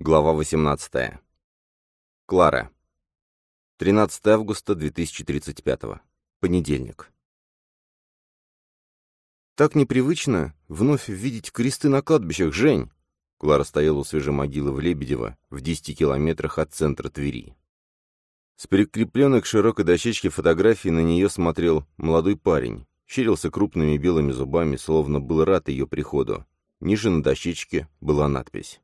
Глава 18. Клара. 13 августа 2035. Понедельник. «Так непривычно вновь видеть кресты на кладбищах, Жень!» Клара стояла у свежей могилы в Лебедево, в 10 километрах от центра Твери. С прикрепленной к широкой дощечке фотографии на нее смотрел молодой парень, щерился крупными белыми зубами, словно был рад ее приходу. Ниже на дощечке была надпись.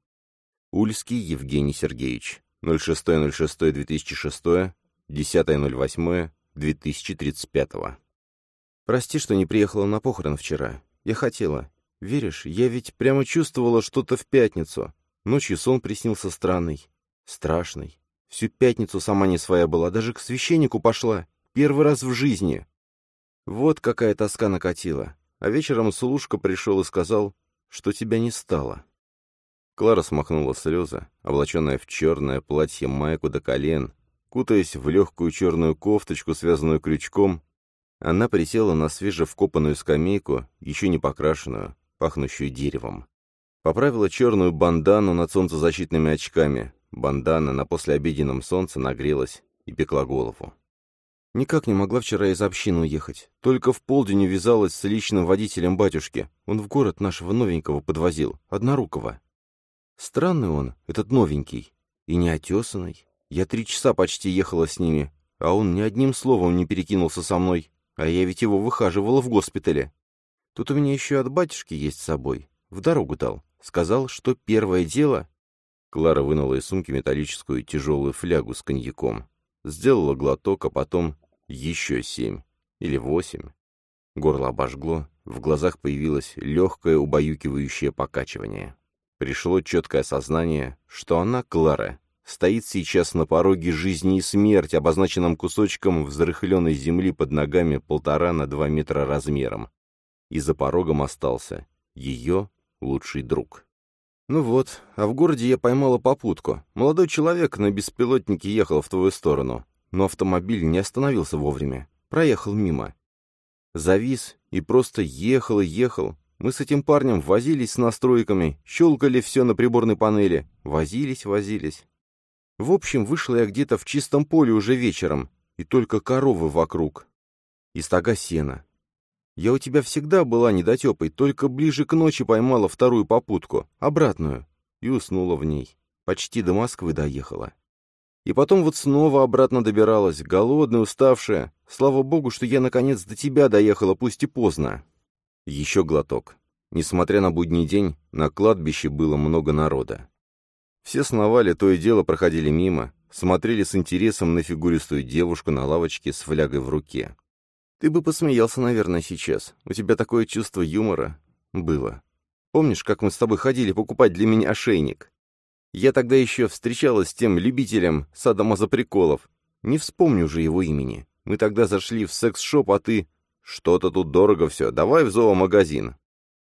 Ульский Евгений Сергеевич. 06.06.2006, 10.08.2035. Прости, что не приехала на похорон вчера. Я хотела. Веришь, я ведь прямо чувствовала что-то в пятницу. Ночью сон приснился странный, страшный. Всю пятницу сама не своя была, даже к священнику пошла. Первый раз в жизни. Вот какая тоска накатила. А вечером Слушка пришел и сказал, что тебя не стало. Клара смахнула слезы, облаченная в черное платье майку до колен, кутаясь в легкую черную кофточку, связанную крючком, она присела на свежевкопанную скамейку, еще не покрашенную, пахнущую деревом. Поправила черную бандану над солнцезащитными очками. Бандана на послеобеденном солнце нагрелась и пекла голову. Никак не могла вчера из общины уехать. Только в полдень увязалась с личным водителем батюшки. Он в город нашего новенького подвозил, однорукого. Странный он, этот новенький, и неотесанный. Я три часа почти ехала с ними, а он ни одним словом не перекинулся со мной, а я ведь его выхаживала в госпитале. Тут у меня еще от батюшки есть с собой. В дорогу дал. Сказал, что первое дело... Клара вынула из сумки металлическую тяжелую флягу с коньяком. Сделала глоток, а потом еще семь. Или восемь. Горло обожгло, в глазах появилось легкое убаюкивающее покачивание. Пришло четкое осознание, что она, Клара, стоит сейчас на пороге жизни и смерти, обозначенном кусочком взрыхленной земли под ногами полтора на два метра размером. И за порогом остался ее лучший друг. Ну вот, а в городе я поймала попутку. Молодой человек на беспилотнике ехал в твою сторону, но автомобиль не остановился вовремя, проехал мимо. Завис и просто ехал и ехал, мы с этим парнем возились с настройками, щелкали все на приборной панели. Возились, возились. В общем, вышла я где-то в чистом поле уже вечером, и только коровы вокруг. И стога сена. Я у тебя всегда была недотепой, только ближе к ночи поймала вторую попутку, обратную, и уснула в ней. Почти до Москвы доехала. И потом вот снова обратно добиралась, голодная, уставшая. Слава богу, что я наконец до тебя доехала, пусть и поздно. Еще глоток. Несмотря на будний день, на кладбище было много народа. Все сновали, то и дело проходили мимо, смотрели с интересом на фигуристую девушку на лавочке с флягой в руке. Ты бы посмеялся, наверное, сейчас. У тебя такое чувство юмора было. Помнишь, как мы с тобой ходили покупать для меня ошейник? Я тогда еще встречалась с тем любителем садомазоприколов. Не вспомню уже его имени. Мы тогда зашли в секс-шоп, а ты «Что-то тут дорого все, давай в зоомагазин».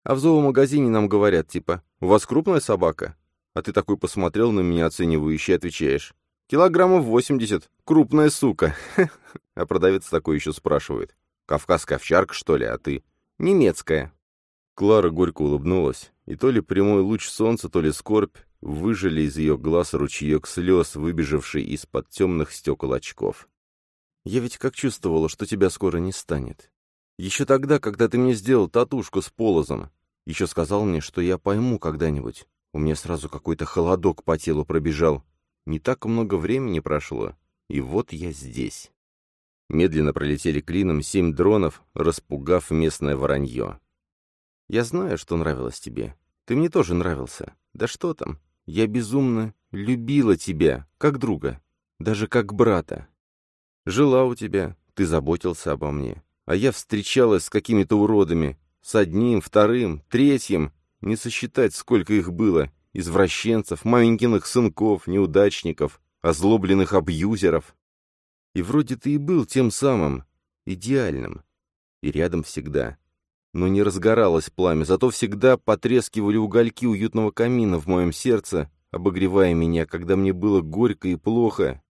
А в зоомагазине нам говорят, типа, «У вас крупная собака?» А ты такой посмотрел на меня оценивающе и отвечаешь, «Килограммов восемьдесят, крупная сука». А продавец такой еще спрашивает, «Кавказская овчарка, что ли, а ты?» «Немецкая». Клара горько улыбнулась, и то ли прямой луч солнца, то ли скорбь выжили из ее глаз ручеек слез, выбежавший из-под темных стекол очков. «Я ведь как чувствовала, что тебя скоро не станет. Еще тогда, когда ты мне сделал татушку с полозом. Еще сказал мне, что я пойму когда-нибудь. У меня сразу какой-то холодок по телу пробежал. Не так много времени прошло, и вот я здесь. Медленно пролетели клином семь дронов, распугав местное воронье. Я знаю, что нравилось тебе. Ты мне тоже нравился. Да что там? Я безумно любила тебя, как друга, даже как брата. Жила у тебя, ты заботился обо мне. А я встречалась с какими-то уродами. С одним, вторым, третьим. Не сосчитать, сколько их было. Извращенцев, маменькиных сынков, неудачников, озлобленных абьюзеров. И вроде ты и был тем самым, идеальным. И рядом всегда. Но не разгоралось пламя, зато всегда потрескивали угольки уютного камина в моем сердце, обогревая меня, когда мне было горько и плохо.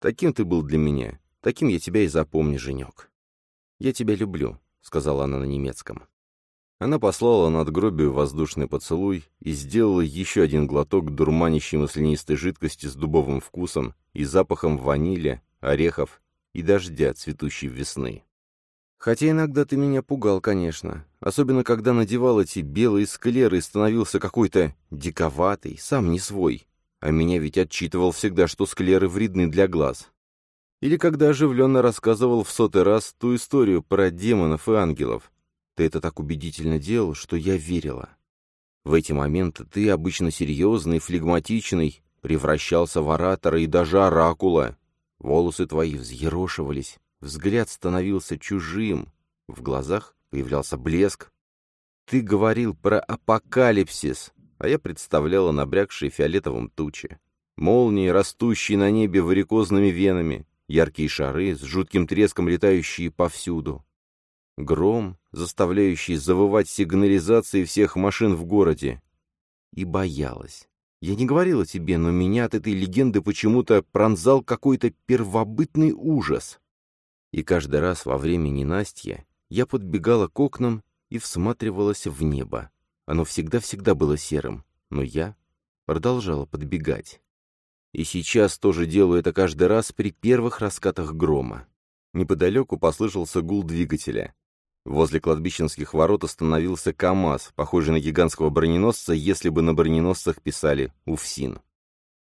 Таким ты был для меня, таким я тебя и запомню, Женек. «Я тебя люблю», — сказала она на немецком. Она послала над гробью воздушный поцелуй и сделала еще один глоток дурманящей маслянистой жидкости с дубовым вкусом и запахом ванили, орехов и дождя, цветущей весны. Хотя иногда ты меня пугал, конечно, особенно когда надевал эти белые склеры и становился какой-то диковатый, сам не свой. А меня ведь отчитывал всегда, что склеры вредны для глаз. Или когда оживленно рассказывал в сотый раз ту историю про демонов и ангелов. Ты это так убедительно делал, что я верила. В эти моменты ты, обычно серьезный, флегматичный, превращался в оратора и даже оракула. Волосы твои взъерошивались, взгляд становился чужим, в глазах появлялся блеск. Ты говорил про апокалипсис, а я представляла набрякшие фиолетовым тучи. Молнии, растущие на небе варикозными венами, яркие шары с жутким треском летающие повсюду. Гром, заставляющий завывать сигнализации всех машин в городе. И боялась. Я не говорила тебе, но меня от этой легенды почему-то пронзал какой-то первобытный ужас. И каждый раз во время ненастья я подбегала к окнам и всматривалась в небо. Оно всегда-всегда было серым, но я продолжала подбегать. И сейчас тоже делаю это каждый раз при первых раскатах грома. Неподалеку послышался гул двигателя. Возле кладбищенских ворот остановился КАМАЗ, похожий на гигантского броненосца, если бы на броненосцах писали «УФСИН».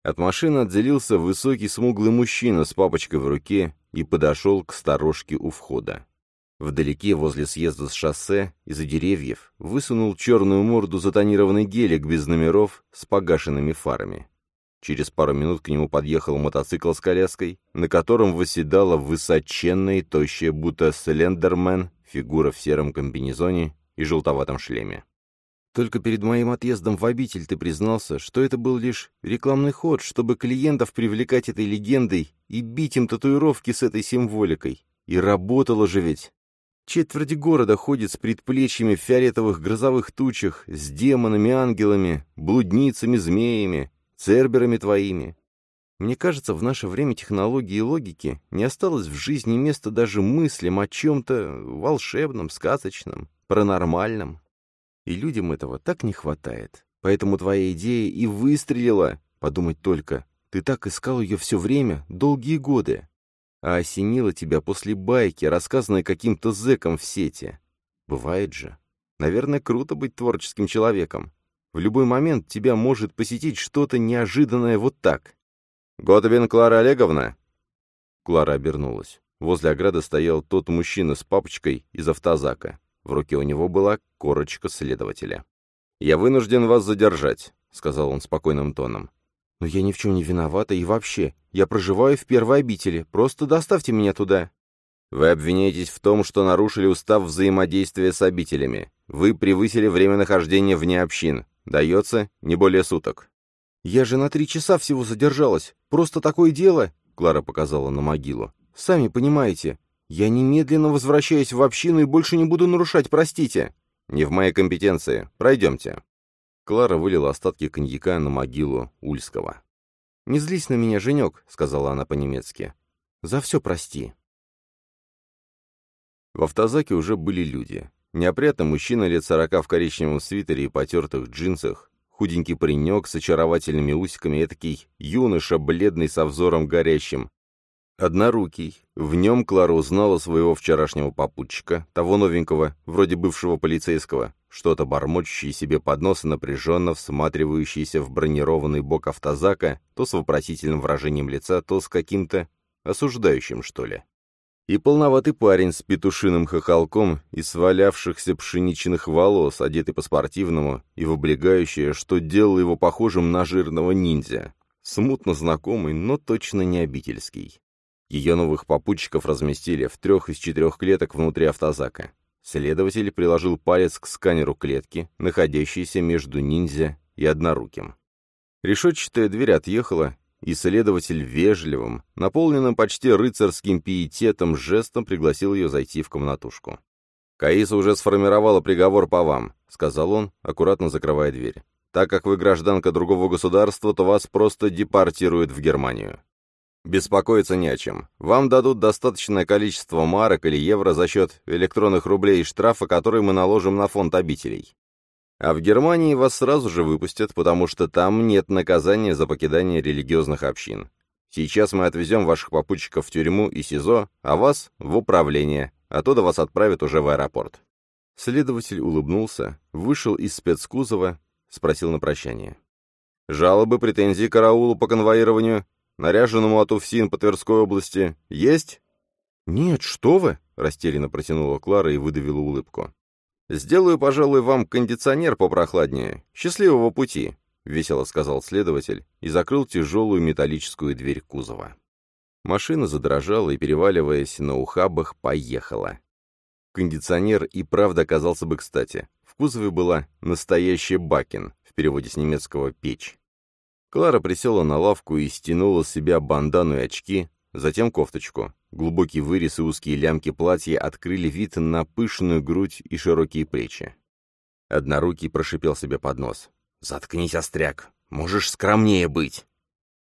От машины отделился высокий смуглый мужчина с папочкой в руке и подошел к сторожке у входа. Вдалеке, возле съезда с шоссе, из-за деревьев, высунул черную морду затонированный гелик без номеров с погашенными фарами. Через пару минут к нему подъехал мотоцикл с коляской, на котором восседала высоченная и тощая, будто слендермен, фигура в сером комбинезоне и желтоватом шлеме. Только перед моим отъездом в обитель ты признался, что это был лишь рекламный ход, чтобы клиентов привлекать этой легендой и бить им татуировки с этой символикой. И работало же ведь. Четверти города ходит с предплечьями в фиолетовых грозовых тучах, с демонами, ангелами, блудницами, змеями, церберами твоими. Мне кажется, в наше время технологии и логики не осталось в жизни места даже мыслям о чем-то волшебном, сказочном, паранормальном. И людям этого так не хватает. Поэтому твоя идея и выстрелила. Подумать только, ты так искал ее все время, долгие годы а осенило тебя после байки, рассказанной каким-то зэком в сети. Бывает же. Наверное, круто быть творческим человеком. В любой момент тебя может посетить что-то неожиданное вот так. «Готовин Клара Олеговна?» Клара обернулась. Возле ограды стоял тот мужчина с папочкой из автозака. В руке у него была корочка следователя. «Я вынужден вас задержать», — сказал он спокойным тоном. «Но я ни в чем не виновата, и вообще, я проживаю в первой обители, просто доставьте меня туда». «Вы обвиняетесь в том, что нарушили устав взаимодействия с обителями. Вы превысили время нахождения вне общин. Дается не более суток». «Я же на три часа всего задержалась. Просто такое дело», — Клара показала на могилу. «Сами понимаете, я немедленно возвращаюсь в общину и больше не буду нарушать, простите». «Не в моей компетенции. Пройдемте». Клара вылила остатки коньяка на могилу Ульского. «Не злись на меня, Женек», — сказала она по-немецки. «За все прости». В автозаке уже были люди. Неопрятный мужчина лет сорока в коричневом свитере и потертых джинсах, худенький паренек с очаровательными усиками, этакий юноша, бледный со взором горящим, Однорукий. В нем Клара узнала своего вчерашнего попутчика, того новенького, вроде бывшего полицейского, что-то бормочущий себе под нос и напряженно всматривающийся в бронированный бок автозака, то с вопросительным выражением лица, то с каким-то осуждающим, что ли. И полноватый парень с петушиным хохолком и свалявшихся пшеничных волос, одетый по-спортивному и в облегающее, что делало его похожим на жирного ниндзя. Смутно знакомый, но точно не обительский. Ее новых попутчиков разместили в трех из четырех клеток внутри автозака. Следователь приложил палец к сканеру клетки, находящейся между ниндзя и одноруким. Решетчатая дверь отъехала, и следователь вежливым, наполненным почти рыцарским пиететом жестом пригласил ее зайти в комнатушку. «Каиса уже сформировала приговор по вам», — сказал он, аккуратно закрывая дверь. «Так как вы гражданка другого государства, то вас просто депортируют в Германию. Беспокоиться не о чем. Вам дадут достаточное количество марок или евро за счет электронных рублей и штрафа, который мы наложим на фонд обителей. А в Германии вас сразу же выпустят, потому что там нет наказания за покидание религиозных общин. Сейчас мы отвезем ваших попутчиков в тюрьму и СИЗО, а вас — в управление. Оттуда вас отправят уже в аэропорт». Следователь улыбнулся, вышел из спецкузова, спросил на прощание. «Жалобы, претензии караулу по конвоированию, наряженному от УФСИН по Тверской области, есть?» «Нет, что вы!» — растерянно протянула Клара и выдавила улыбку. «Сделаю, пожалуй, вам кондиционер попрохладнее. Счастливого пути!» — весело сказал следователь и закрыл тяжелую металлическую дверь кузова. Машина задрожала и, переваливаясь на ухабах, поехала. Кондиционер и правда оказался бы кстати. В кузове была настоящая бакин, в переводе с немецкого «печь». Клара присела на лавку и стянула с себя бандану и очки, затем кофточку. Глубокий вырез и узкие лямки платья открыли вид на пышную грудь и широкие плечи. Однорукий прошипел себе под нос. «Заткнись, остряк! Можешь скромнее быть!»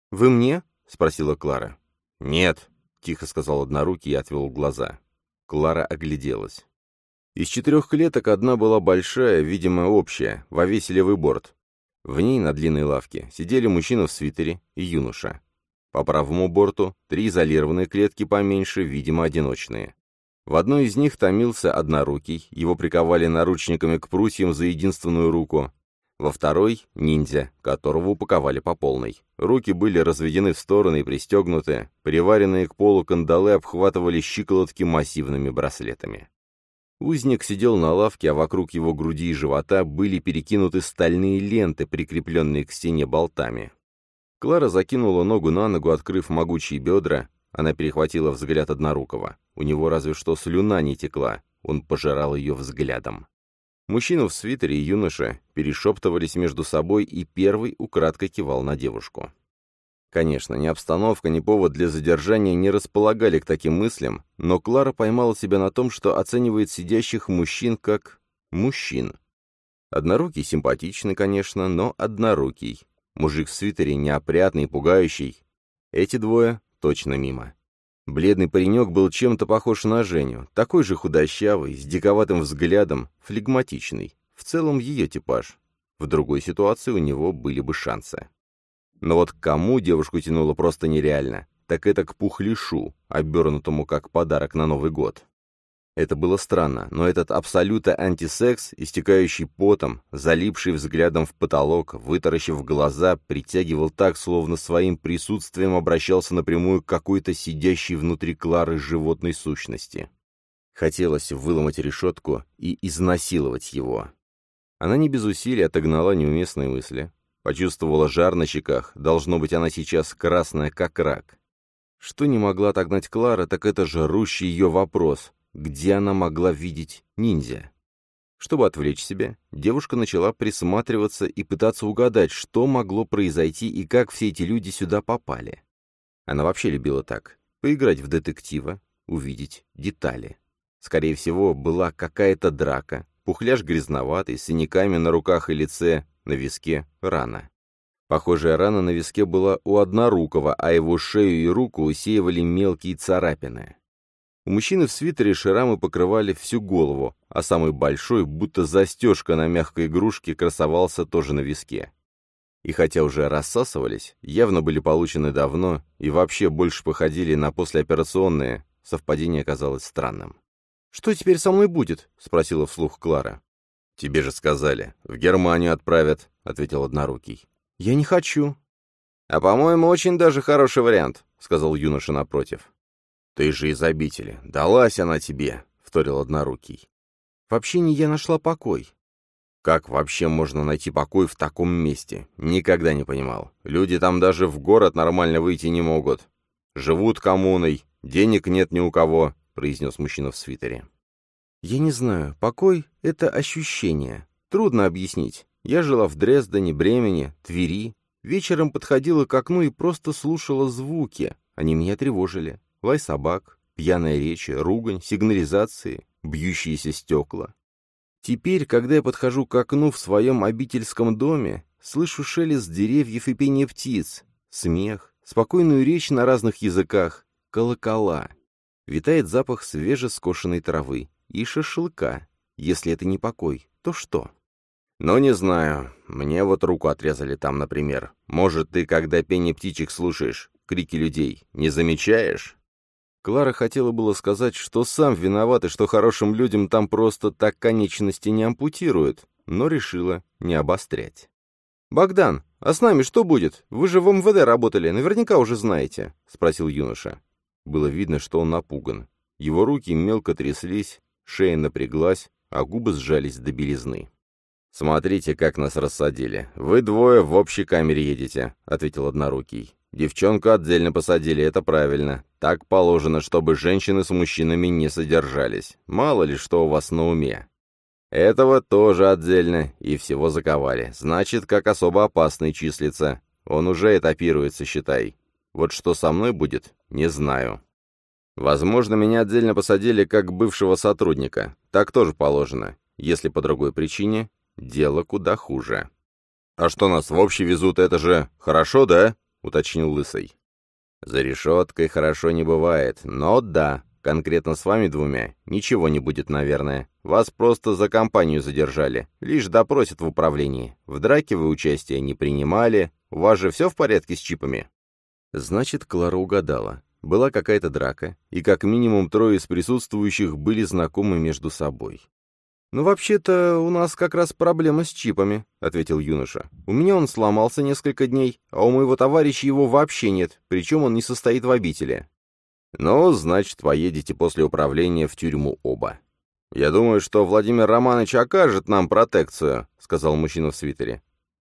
«Вы мне?» — спросила Клара. «Нет», — тихо сказал Однорукий и отвел глаза. Клара огляделась. Из четырех клеток одна была большая, видимо, общая, во весь левый борт. В ней на длинной лавке сидели мужчина в свитере и юноша. По правому борту три изолированные клетки поменьше, видимо, одиночные. В одной из них томился однорукий, его приковали наручниками к прутьям за единственную руку, во второй — ниндзя, которого упаковали по полной. Руки были разведены в стороны и пристегнуты, приваренные к полу кандалы обхватывали щиколотки массивными браслетами. Узник сидел на лавке, а вокруг его груди и живота были перекинуты стальные ленты, прикрепленные к стене болтами. Клара закинула ногу на ногу, открыв могучие бедра. Она перехватила взгляд однорукого. У него разве что слюна не текла. Он пожирал ее взглядом. Мужчина в свитере и юноша перешептывались между собой, и первый украдкой кивал на девушку. Конечно, ни обстановка, ни повод для задержания не располагали к таким мыслям, но Клара поймала себя на том, что оценивает сидящих мужчин как мужчин. Однорукий симпатичный, конечно, но однорукий. Мужик в свитере неопрятный, пугающий. Эти двое точно мимо. Бледный паренек был чем-то похож на Женю, такой же худощавый, с диковатым взглядом, флегматичный. В целом ее типаж. В другой ситуации у него были бы шансы. Но вот к кому девушку тянуло просто нереально, так это к пухлишу, обернутому как подарок на Новый год. Это было странно, но этот абсолютно антисекс, истекающий потом, залипший взглядом в потолок, вытаращив глаза, притягивал так, словно своим присутствием обращался напрямую к какой-то сидящей внутри Клары животной сущности. Хотелось выломать решетку и изнасиловать его. Она не без усилий отогнала неуместные мысли. Почувствовала жар на щеках, должно быть, она сейчас красная, как рак. Что не могла отогнать Клара, так это жрущий ее вопрос, где она могла видеть ниндзя. Чтобы отвлечь себя, девушка начала присматриваться и пытаться угадать, что могло произойти и как все эти люди сюда попали. Она вообще любила так — поиграть в детектива, увидеть детали. Скорее всего, была какая-то драка, пухляж грязноватый, с синяками на руках и лице, на виске рана. Похожая рана на виске была у однорукого, а его шею и руку усеивали мелкие царапины. У мужчины в свитере шрамы покрывали всю голову, а самый большой, будто застежка на мягкой игрушке, красовался тоже на виске. И хотя уже рассасывались, явно были получены давно и вообще больше походили на послеоперационные, совпадение казалось странным. «Что теперь со мной будет?» — спросила вслух Клара. «Тебе же сказали, в Германию отправят», — ответил Однорукий. «Я не хочу». «А, по-моему, очень даже хороший вариант», — сказал юноша напротив. «Ты же из обители. Далась она тебе», — вторил однорукий. «В общине я нашла покой». «Как вообще можно найти покой в таком месте? Никогда не понимал. Люди там даже в город нормально выйти не могут. Живут коммуной, денег нет ни у кого», — произнес мужчина в свитере. «Я не знаю. Покой — это ощущение. Трудно объяснить. Я жила в Дрездене, Бремене, Твери. Вечером подходила к окну и просто слушала звуки. Они меня тревожили лай собак, пьяная речь, ругань, сигнализации, бьющиеся стекла. Теперь, когда я подхожу к окну в своем обительском доме, слышу шелест деревьев и пение птиц, смех, спокойную речь на разных языках, колокола. Витает запах свежескошенной травы и шашлыка. Если это не покой, то что? «Ну, не знаю. Мне вот руку отрезали там, например. Может, ты, когда пение птичек слушаешь, крики людей, не замечаешь?» Клара хотела было сказать, что сам виноват и что хорошим людям там просто так конечности не ампутируют, но решила не обострять. «Богдан, а с нами что будет? Вы же в МВД работали, наверняка уже знаете», — спросил юноша. Было видно, что он напуган. Его руки мелко тряслись, шея напряглась, а губы сжались до белизны. «Смотрите, как нас рассадили. Вы двое в общей камере едете», — ответил однорукий. «Девчонку отдельно посадили, это правильно. Так положено, чтобы женщины с мужчинами не содержались. Мало ли что у вас на уме. Этого тоже отдельно, и всего заковали. Значит, как особо опасный числится. Он уже этапируется, считай. Вот что со мной будет, не знаю. Возможно, меня отдельно посадили как бывшего сотрудника. Так тоже положено. Если по другой причине, дело куда хуже. «А что нас в общий везут, это же хорошо, да?» — уточнил Лысый. «За решеткой хорошо не бывает, но да, конкретно с вами двумя ничего не будет, наверное. Вас просто за компанию задержали, лишь допросят в управлении. В драке вы участия не принимали, у вас же все в порядке с чипами?» Значит, Клара угадала. Была какая-то драка, и как минимум трое из присутствующих были знакомы между собой. «Ну, вообще-то, у нас как раз проблема с чипами», — ответил юноша. «У меня он сломался несколько дней, а у моего товарища его вообще нет, причем он не состоит в обители». «Ну, значит, поедете после управления в тюрьму оба». «Я думаю, что Владимир Романович окажет нам протекцию», — сказал мужчина в свитере.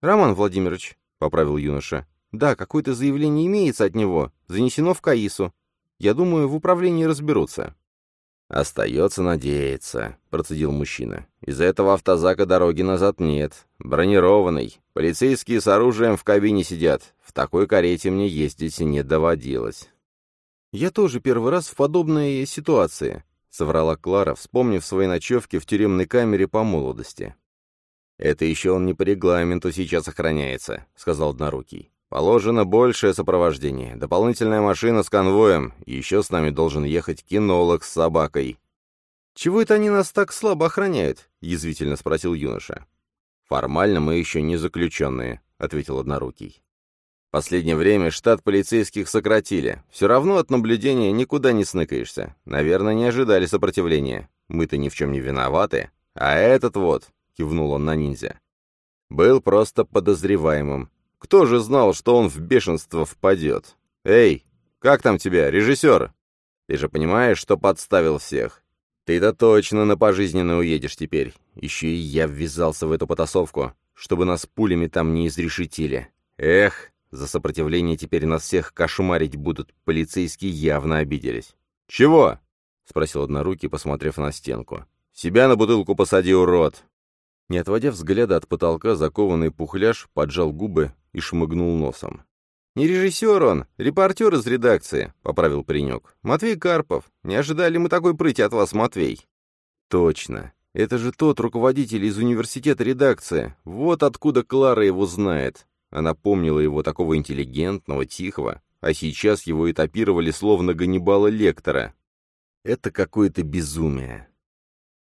«Роман Владимирович», — поправил юноша. «Да, какое-то заявление имеется от него, занесено в КАИСу. Я думаю, в управлении разберутся». «Остается надеяться», — процедил мужчина. «Из-за этого автозака дороги назад нет. Бронированный. Полицейские с оружием в кабине сидят. В такой карете мне ездить не доводилось». «Я тоже первый раз в подобной ситуации», — соврала Клара, вспомнив свои ночевки в тюремной камере по молодости. «Это еще он не по регламенту сейчас охраняется», — сказал Однорукий. Положено большее сопровождение, дополнительная машина с конвоем, еще с нами должен ехать кинолог с собакой. «Чего это они нас так слабо охраняют?» — язвительно спросил юноша. «Формально мы еще не заключенные», — ответил Однорукий. «Последнее время штат полицейских сократили. Все равно от наблюдения никуда не сныкаешься. Наверное, не ожидали сопротивления. Мы-то ни в чем не виноваты. А этот вот», — кивнул он на ниндзя, — «был просто подозреваемым. Кто же знал, что он в бешенство впадет? Эй, как там тебя, режиссер? Ты же понимаешь, что подставил всех. Ты-то точно на пожизненно уедешь теперь. Еще и я ввязался в эту потасовку, чтобы нас пулями там не изрешетили. Эх, за сопротивление теперь нас всех кошмарить будут. Полицейские явно обиделись. «Чего?» — спросил однорукий, посмотрев на стенку. «Себя на бутылку посади, урод!» Не отводя взгляда от потолка, закованный пухляж поджал губы и шмыгнул носом. «Не режиссер он, репортер из редакции», — поправил паренек. «Матвей Карпов. Не ожидали мы такой прыти от вас, Матвей». «Точно. Это же тот руководитель из университета редакции. Вот откуда Клара его знает. Она помнила его такого интеллигентного, тихого, а сейчас его этапировали словно Ганнибала Лектора. Это какое-то безумие.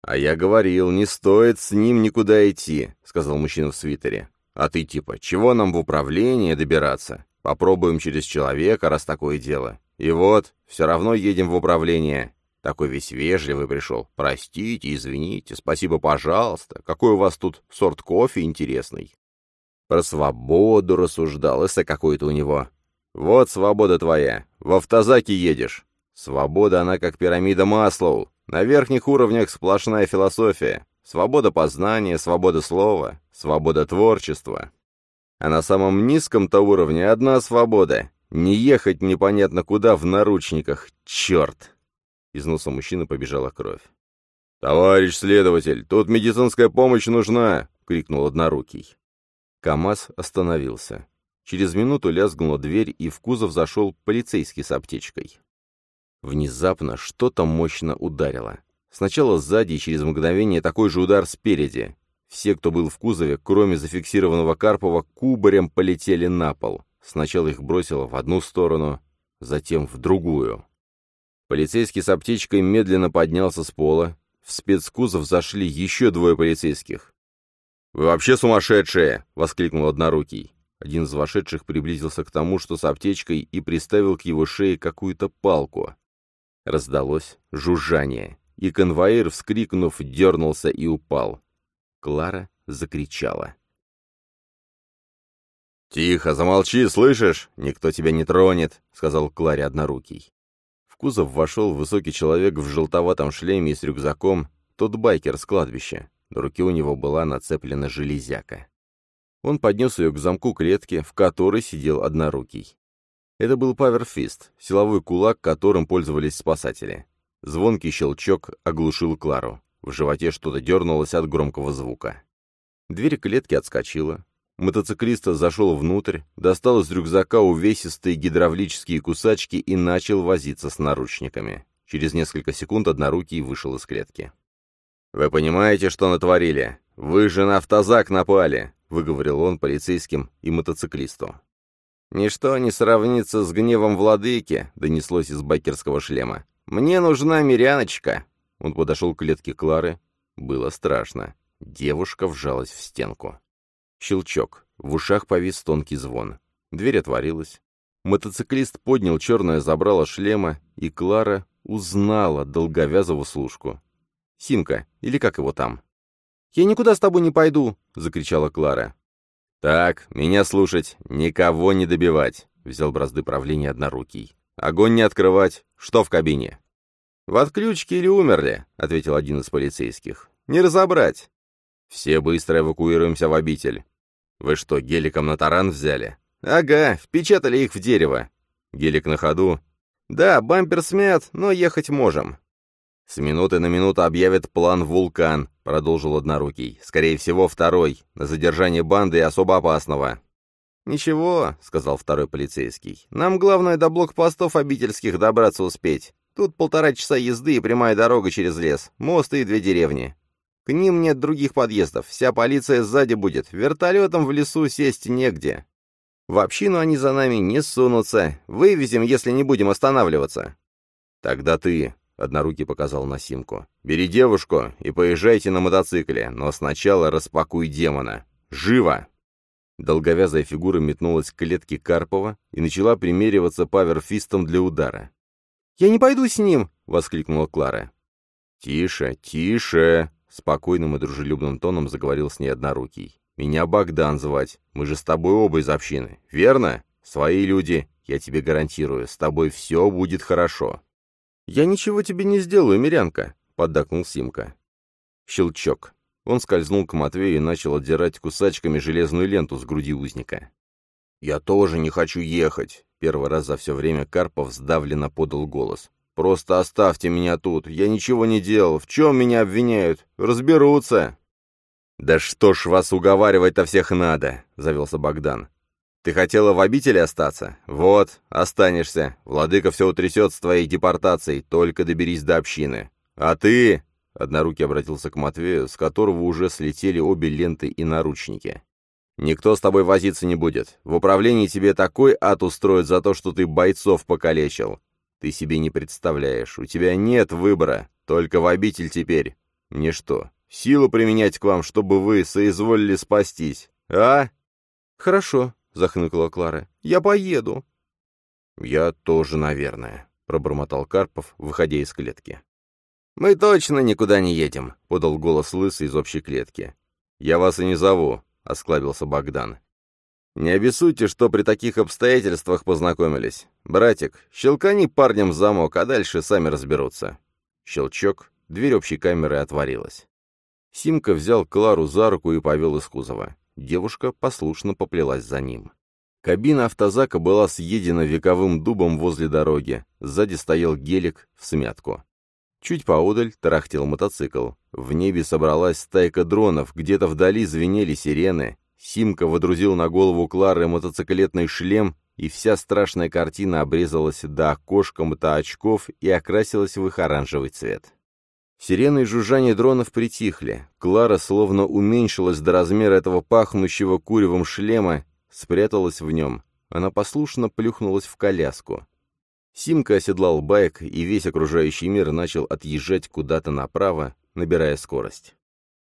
«А я говорил, не стоит с ним никуда идти», — сказал мужчина в свитере. «А ты типа, чего нам в управление добираться? Попробуем через человека, раз такое дело. И вот, все равно едем в управление. Такой весь вежливый пришел. Простите, извините, спасибо, пожалуйста. Какой у вас тут сорт кофе интересный?» Про свободу рассуждал, эссе какой-то у него. «Вот свобода твоя. В автозаке едешь. Свобода, она как пирамида Маслоу. На верхних уровнях сплошная философия. Свобода познания, свобода слова, свобода творчества. А на самом низком-то уровне одна свобода. Не ехать непонятно куда в наручниках. Черт! Из носа мужчины побежала кровь. «Товарищ следователь, тут медицинская помощь нужна!» — крикнул однорукий. КамАЗ остановился. Через минуту лязгнула дверь, и в кузов зашел полицейский с аптечкой. Внезапно что-то мощно ударило. Сначала сзади и через мгновение такой же удар спереди. Все, кто был в кузове, кроме зафиксированного Карпова, кубарем полетели на пол. Сначала их бросило в одну сторону, затем в другую. Полицейский с аптечкой медленно поднялся с пола. В спецкузов зашли еще двое полицейских. «Вы вообще сумасшедшие!» — воскликнул Однорукий. Один из вошедших приблизился к тому, что с аптечкой, и приставил к его шее какую-то палку. Раздалось жужжание, и конвоир, вскрикнув, дернулся и упал. Клара закричала. «Тихо, замолчи, слышишь? Никто тебя не тронет», — сказал Кларе Однорукий. В кузов вошел высокий человек в желтоватом шлеме и с рюкзаком, тот байкер с кладбища. На руке у него была нацеплена железяка. Он поднес ее к замку клетки, в которой сидел однорукий. Это был паверфист, силовой кулак, которым пользовались спасатели. Звонкий щелчок оглушил Клару. В животе что-то дернулось от громкого звука. Дверь клетки отскочила. Мотоциклист зашел внутрь, достал из рюкзака увесистые гидравлические кусачки и начал возиться с наручниками. Через несколько секунд однорукий вышел из клетки. «Вы понимаете, что натворили? Вы же на автозак напали выговорил он полицейским и мотоциклисту. «Ничто не сравнится с гневом владыки», — донеслось из байкерского шлема. «Мне нужна миряночка». Он подошел к клетке Клары. Было страшно. Девушка вжалась в стенку. Щелчок. В ушах повис тонкий звон. Дверь отворилась. Мотоциклист поднял черное забрало шлема, и Клара узнала долговязого служку. Симка, или как его там? «Я никуда с тобой не пойду!» — закричала Клара. «Так, меня слушать, никого не добивать!» — взял бразды правления однорукий. «Огонь не открывать! Что в кабине?» «В отключке или умерли?» — ответил один из полицейских. «Не разобрать!» «Все быстро эвакуируемся в обитель!» «Вы что, геликом на таран взяли?» «Ага, впечатали их в дерево!» «Гелик на ходу?» «Да, бампер смят, но ехать можем!» «С минуты на минуту объявят план «Вулкан», — продолжил Однорукий. «Скорее всего, второй, на задержание банды и особо опасного». «Ничего», — сказал второй полицейский. «Нам главное до блокпостов обительских добраться успеть. Тут полтора часа езды и прямая дорога через лес, мост и две деревни. К ним нет других подъездов, вся полиция сзади будет, вертолетом в лесу сесть негде. В общину они за нами не сунутся, вывезем, если не будем останавливаться». «Тогда ты», Однорукий показал на симку. «Бери девушку и поезжайте на мотоцикле, но сначала распакуй демона. Живо!» Долговязая фигура метнулась к клетке Карпова и начала примериваться паверфистом для удара. «Я не пойду с ним!» — воскликнула Клара. «Тише, тише!» — спокойным и дружелюбным тоном заговорил с ней Однорукий. «Меня Богдан звать. Мы же с тобой оба из общины, верно? Свои люди. Я тебе гарантирую, с тобой все будет хорошо». «Я ничего тебе не сделаю, мирянка», — поддакнул Симка. Щелчок. Он скользнул к Матвею и начал отдирать кусачками железную ленту с груди узника. «Я тоже не хочу ехать», — первый раз за все время Карпов сдавленно подал голос. «Просто оставьте меня тут, я ничего не делал, в чем меня обвиняют? Разберутся!» «Да что ж вас уговаривать-то всех надо!» — завелся Богдан. Ты хотела в обители остаться? Вот, останешься. Владыка все утрясет с твоей депортацией, только доберись до общины. А ты...» Однорукий обратился к Матвею, с которого уже слетели обе ленты и наручники. «Никто с тобой возиться не будет. В управлении тебе такой ад устроят за то, что ты бойцов покалечил. Ты себе не представляешь. У тебя нет выбора. Только в обитель теперь. Мне что, силу применять к вам, чтобы вы соизволили спастись? А?» «Хорошо», — захныкала Клара. «Я поеду». «Я тоже, наверное», — пробормотал Карпов, выходя из клетки. «Мы точно никуда не едем», — подал голос Лысый из общей клетки. «Я вас и не зову», — осклабился Богдан. «Не обессудьте, что при таких обстоятельствах познакомились. Братик, щелкани парням в замок, а дальше сами разберутся». Щелчок, дверь общей камеры отворилась. Симка взял Клару за руку и повел из кузова. Девушка послушно поплелась за ним. Кабина автозака была съедена вековым дубом возле дороги, сзади стоял гелик в смятку. Чуть поодаль тарахтел мотоцикл. В небе собралась стайка дронов, где-то вдали звенели сирены. Симка водрузил на голову Клары мотоциклетный шлем, и вся страшная картина обрезалась до окошка мотоочков и окрасилась в их оранжевый цвет. Сирены и жужжание дронов притихли. Клара словно уменьшилась до размера этого пахнущего куревом шлема, спряталась в нем. Она послушно плюхнулась в коляску. Симка оседлал байк, и весь окружающий мир начал отъезжать куда-то направо, набирая скорость.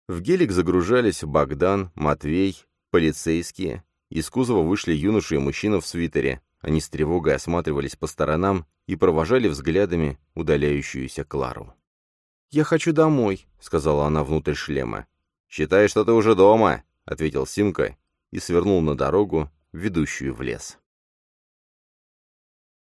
В гелик загружались Богдан, Матвей, полицейские. Из кузова вышли юноши и мужчина в свитере. Они с тревогой осматривались по сторонам и провожали взглядами удаляющуюся Клару. «Я хочу домой», — сказала она внутрь шлема. «Считай, что ты уже дома», — ответил Симка и свернул на дорогу, ведущую в лес.